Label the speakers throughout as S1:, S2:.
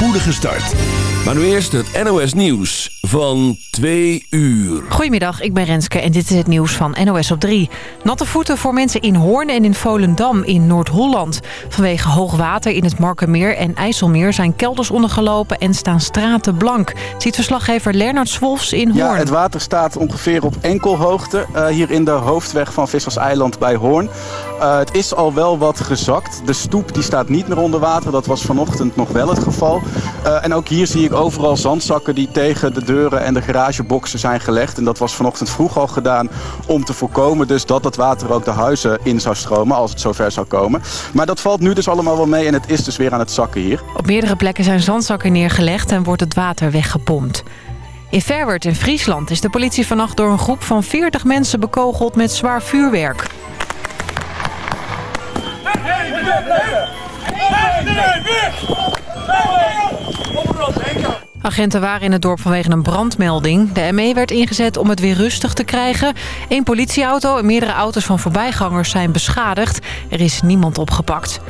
S1: spoedige start. Maar nu eerst het NOS Nieuws van 2 uur.
S2: Goedemiddag, ik ben Renske en dit is het nieuws van NOS op 3. Natte voeten voor mensen in Hoorn en in Volendam in Noord-Holland. Vanwege hoog water in het Markermeer en IJsselmeer zijn kelders ondergelopen en staan straten blank. Ziet verslaggever Lernard Swolfs in Hoorn.
S3: Ja, het water staat ongeveer op enkelhoogte uh, hier in de hoofdweg van Visserseiland bij Hoorn. Eh, het is al wel wat gezakt. De stoep die staat niet meer onder water. Dat was vanochtend nog wel het geval en ook hier zie ik overal zandzakken die tegen de deuren en de garageboxen zijn gelegd. En dat was vanochtend vroeg al gedaan om te voorkomen dus dat het water ook de huizen in zou stromen als het zover zou komen. Maar dat valt nu dus allemaal wel mee en het is dus weer aan het zakken hier.
S2: Op meerdere plekken zijn zandzakken neergelegd en wordt het water weggepompt. In Verwert in Friesland is de politie vannacht door een groep van 40 mensen bekogeld met zwaar vuurwerk. Agenten waren in het dorp vanwege een brandmelding. De ME werd ingezet om het weer rustig te krijgen. Een politieauto en meerdere auto's van voorbijgangers zijn beschadigd. Er is niemand opgepakt.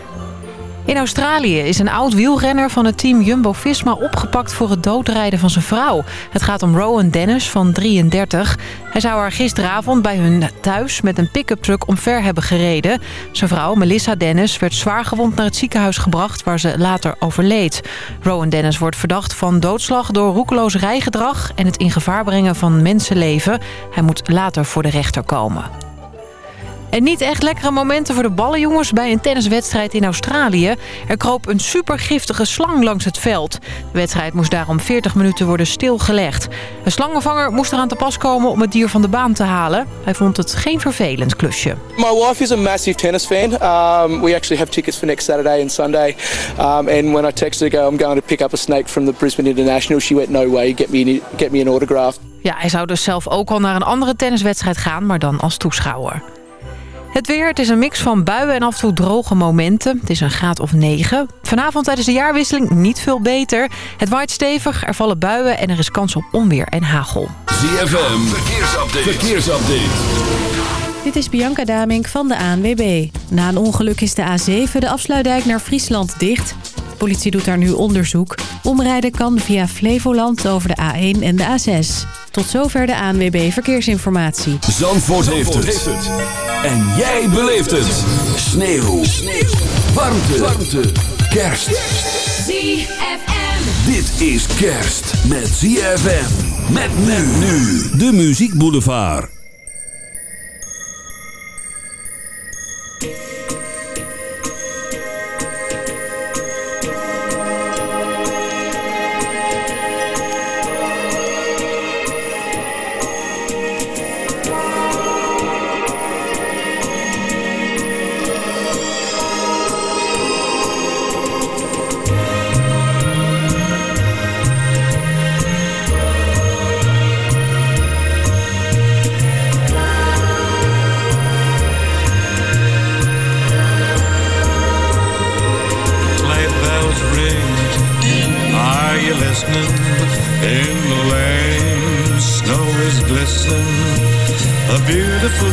S2: In Australië is een oud wielrenner van het team Jumbo-Visma opgepakt voor het doodrijden van zijn vrouw. Het gaat om Rowan Dennis van 33. Hij zou haar gisteravond bij hun thuis met een pick-up truck omver hebben gereden. Zijn vrouw, Melissa Dennis, werd zwaargewond naar het ziekenhuis gebracht waar ze later overleed. Rowan Dennis wordt verdacht van doodslag door roekeloos rijgedrag en het in gevaar brengen van mensenleven. Hij moet later voor de rechter komen. En niet echt lekkere momenten voor de ballenjongens bij een tenniswedstrijd in Australië. Er kroop een supergiftige slang langs het veld. De wedstrijd moest daarom 40 minuten worden stilgelegd. Een slangenvanger moest eraan te pas komen om het dier van de baan te halen. Hij vond het geen vervelend klusje.
S4: My wife is a massive tennis fan. Um, we actually have tickets for next Saturday and Sunday. Um, and when I texted her, I'm going to pick up a snake from the Brisbane International. She went, no way, get me get me an autograph.
S2: Ja, hij zou dus zelf ook al naar een andere tenniswedstrijd gaan, maar dan als toeschouwer. Het weer, het is een mix van buien en af en toe droge momenten. Het is een graad of 9. Vanavond tijdens de jaarwisseling niet veel beter. Het waait stevig, er vallen buien en er is kans op onweer en hagel.
S1: ZFM, verkeersupdate.
S5: Dit is Bianca Damink van de ANWB. Na een ongeluk is de A7 de afsluitdijk naar Friesland dicht politie doet daar nu onderzoek. Omrijden kan via Flevoland over de A1 en de A6. Tot zover de ANWB Verkeersinformatie.
S1: Zandvoort, Zandvoort heeft, het. En jij beleeft het. Sneeuw. Warmte. Warmte. Kerst.
S6: ZFM.
S1: Dit is kerst met ZFM. Met nu nu. De Muziek Boulevard.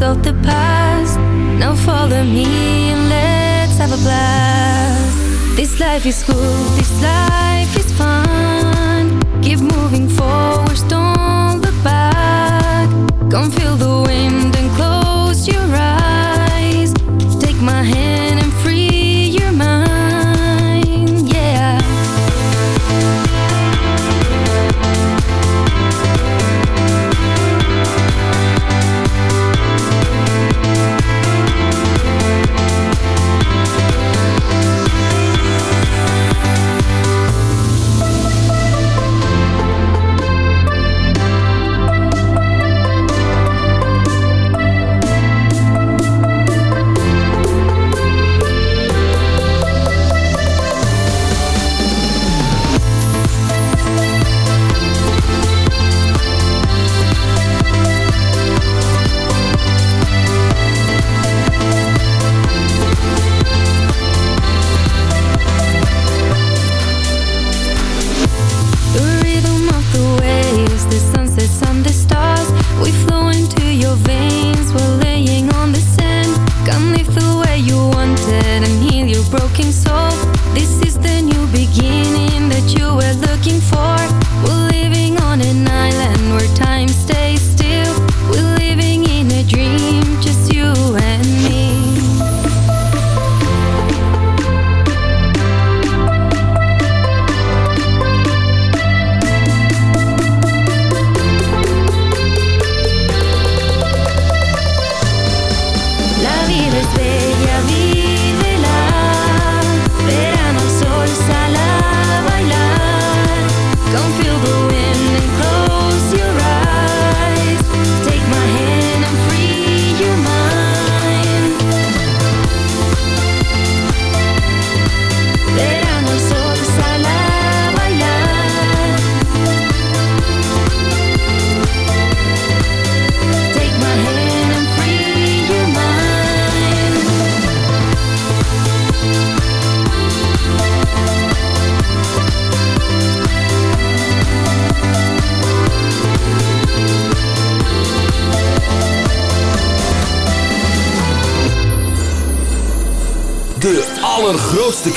S7: of
S8: the
S7: past. Now follow me and let's have a
S9: blast. This life is cool, this life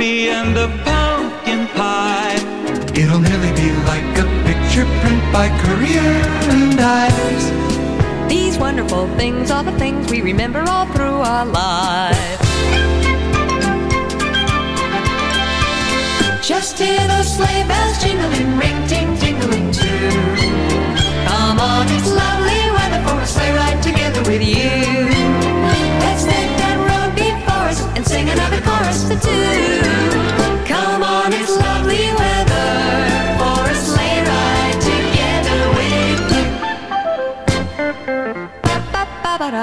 S10: coffee and a pumpkin pie.
S11: It'll nearly be like a picture print by Currier and Ives.
S8: These wonderful things are the things we remember all through our lives.
S7: Just hear those sleigh bells jingling, ring ting tingling too. Come on, it's lovely weather for a sleigh ride together with you. another chorus to do. Come on, it's lovely weather for a sleigh ride together with you.
S12: Ba, ba, ba,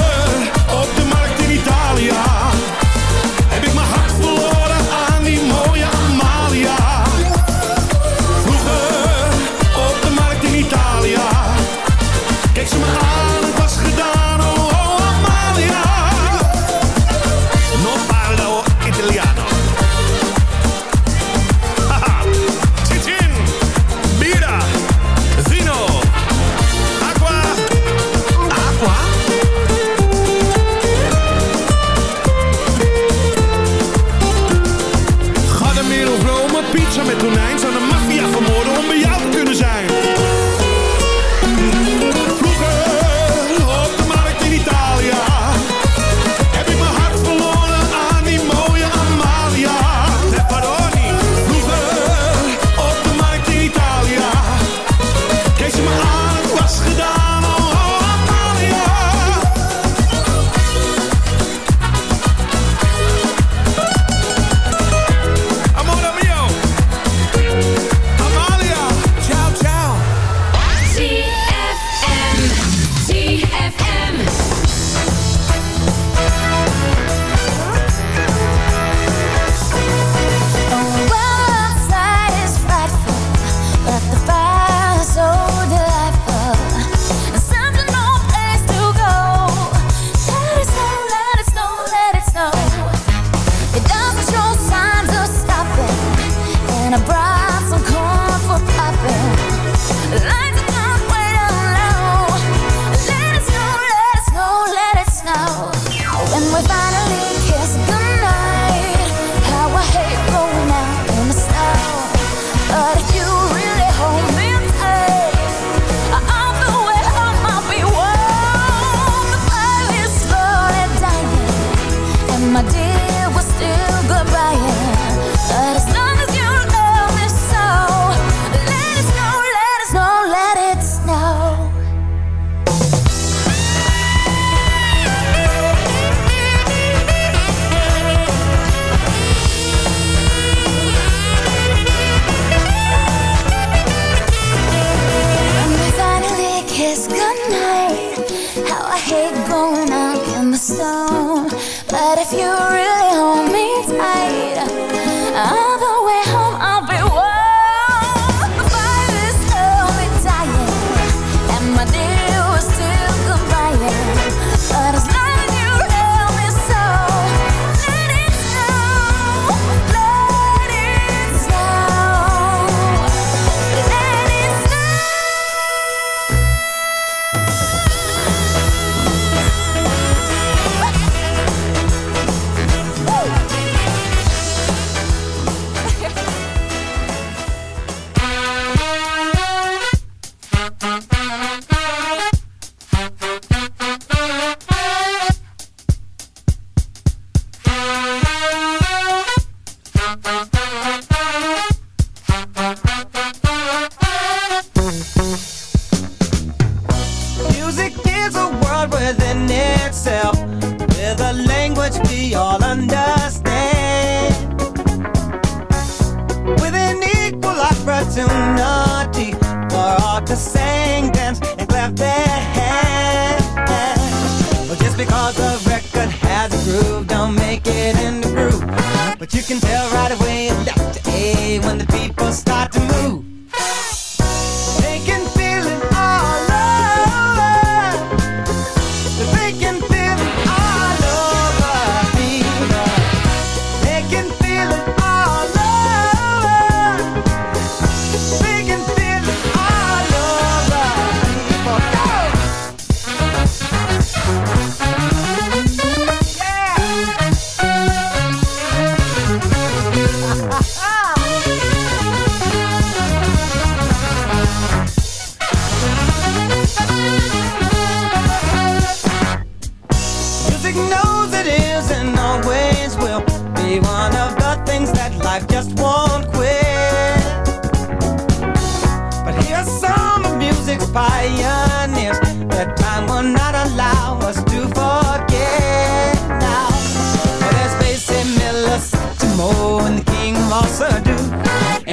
S13: you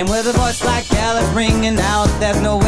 S13: with a voice like Gallup ringing out, there's no way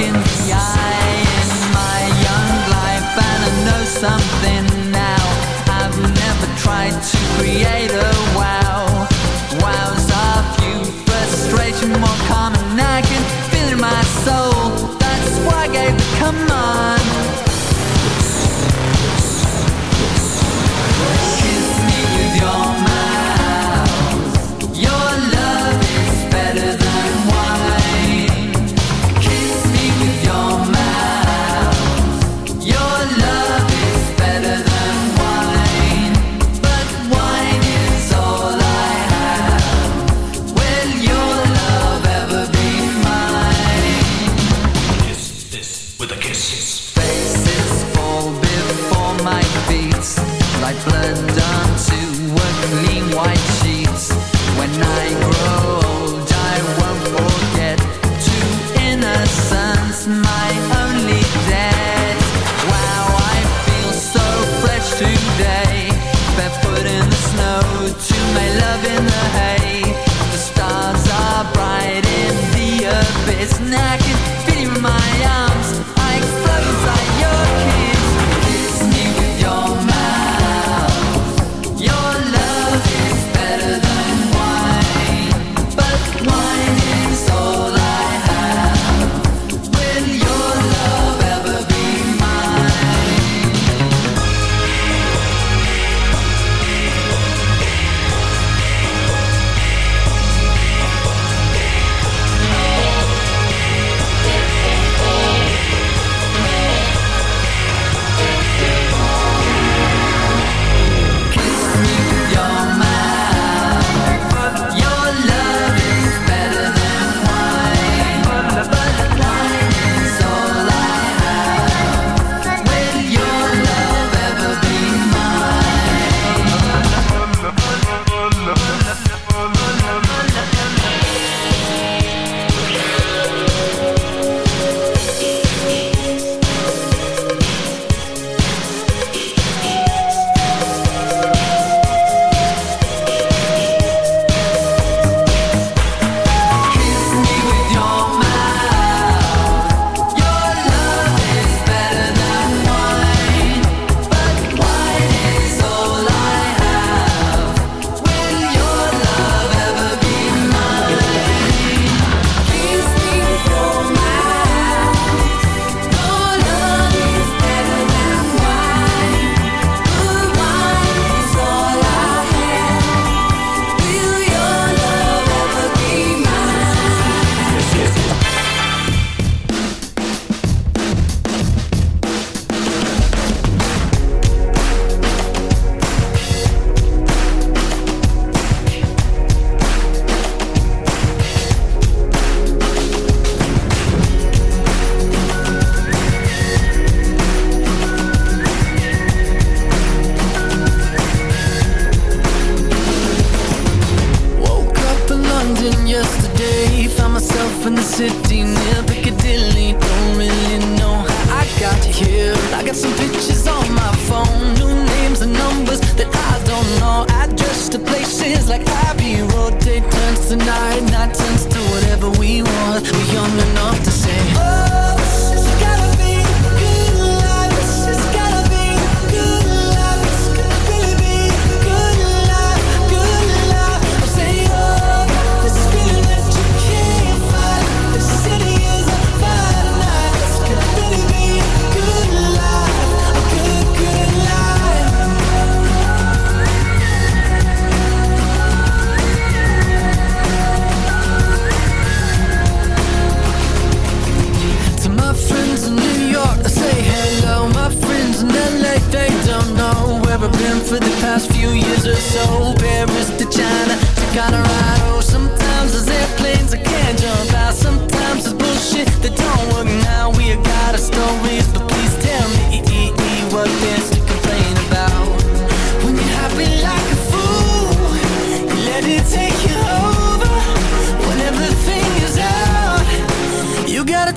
S14: in.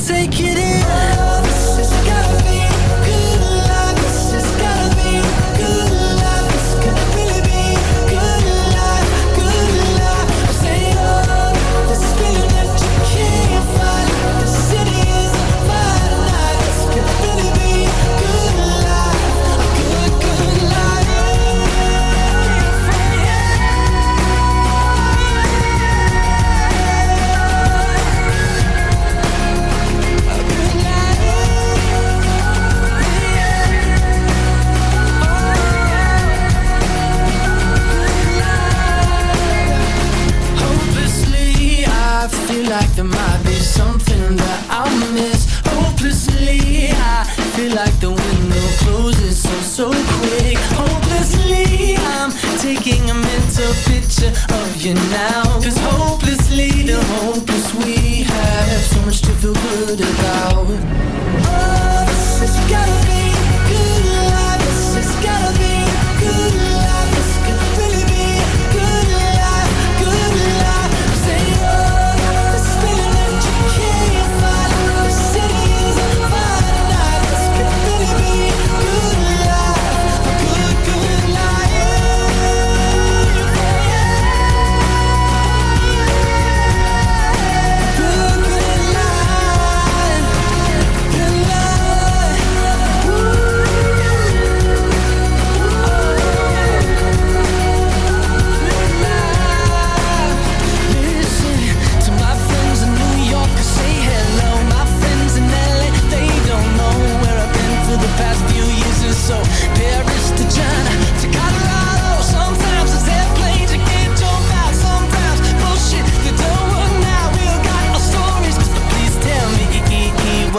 S15: take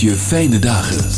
S16: je fijne dagen.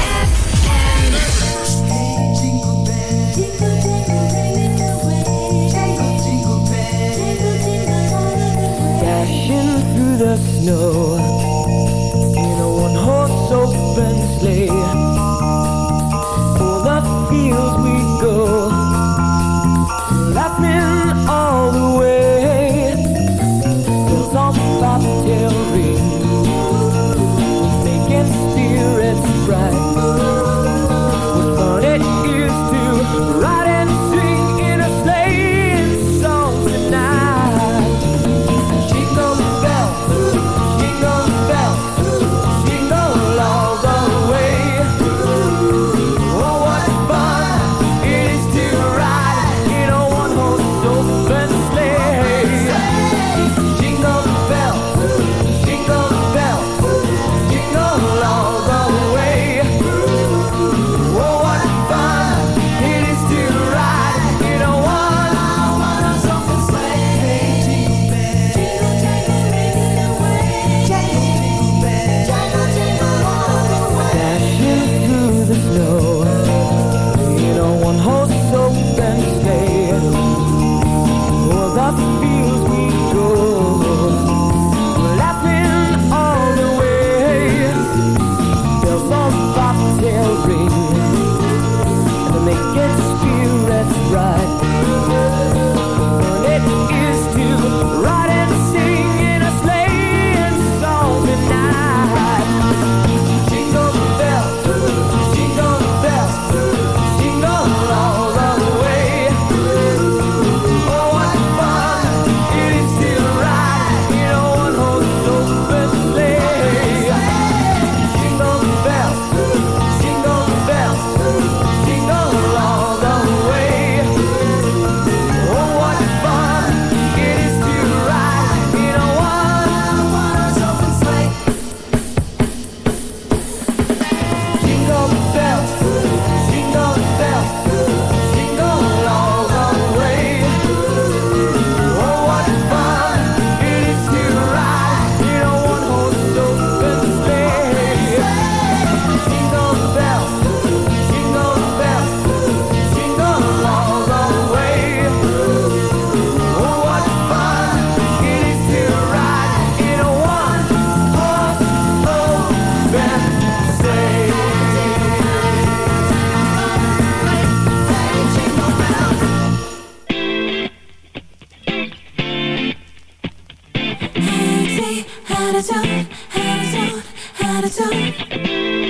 S17: attitude, attitude, attitude.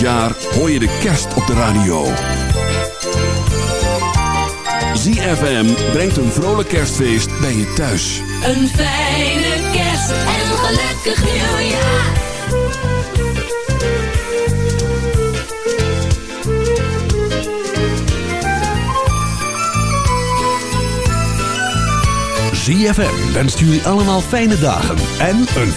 S6: jaar hoor je de kerst op de radio. ZFM brengt een vrolijk kerstfeest bij je thuis.
S10: Een fijne kerst en een gelukkig nieuwjaar.
S6: ZFM wenst jullie allemaal fijne dagen en een voor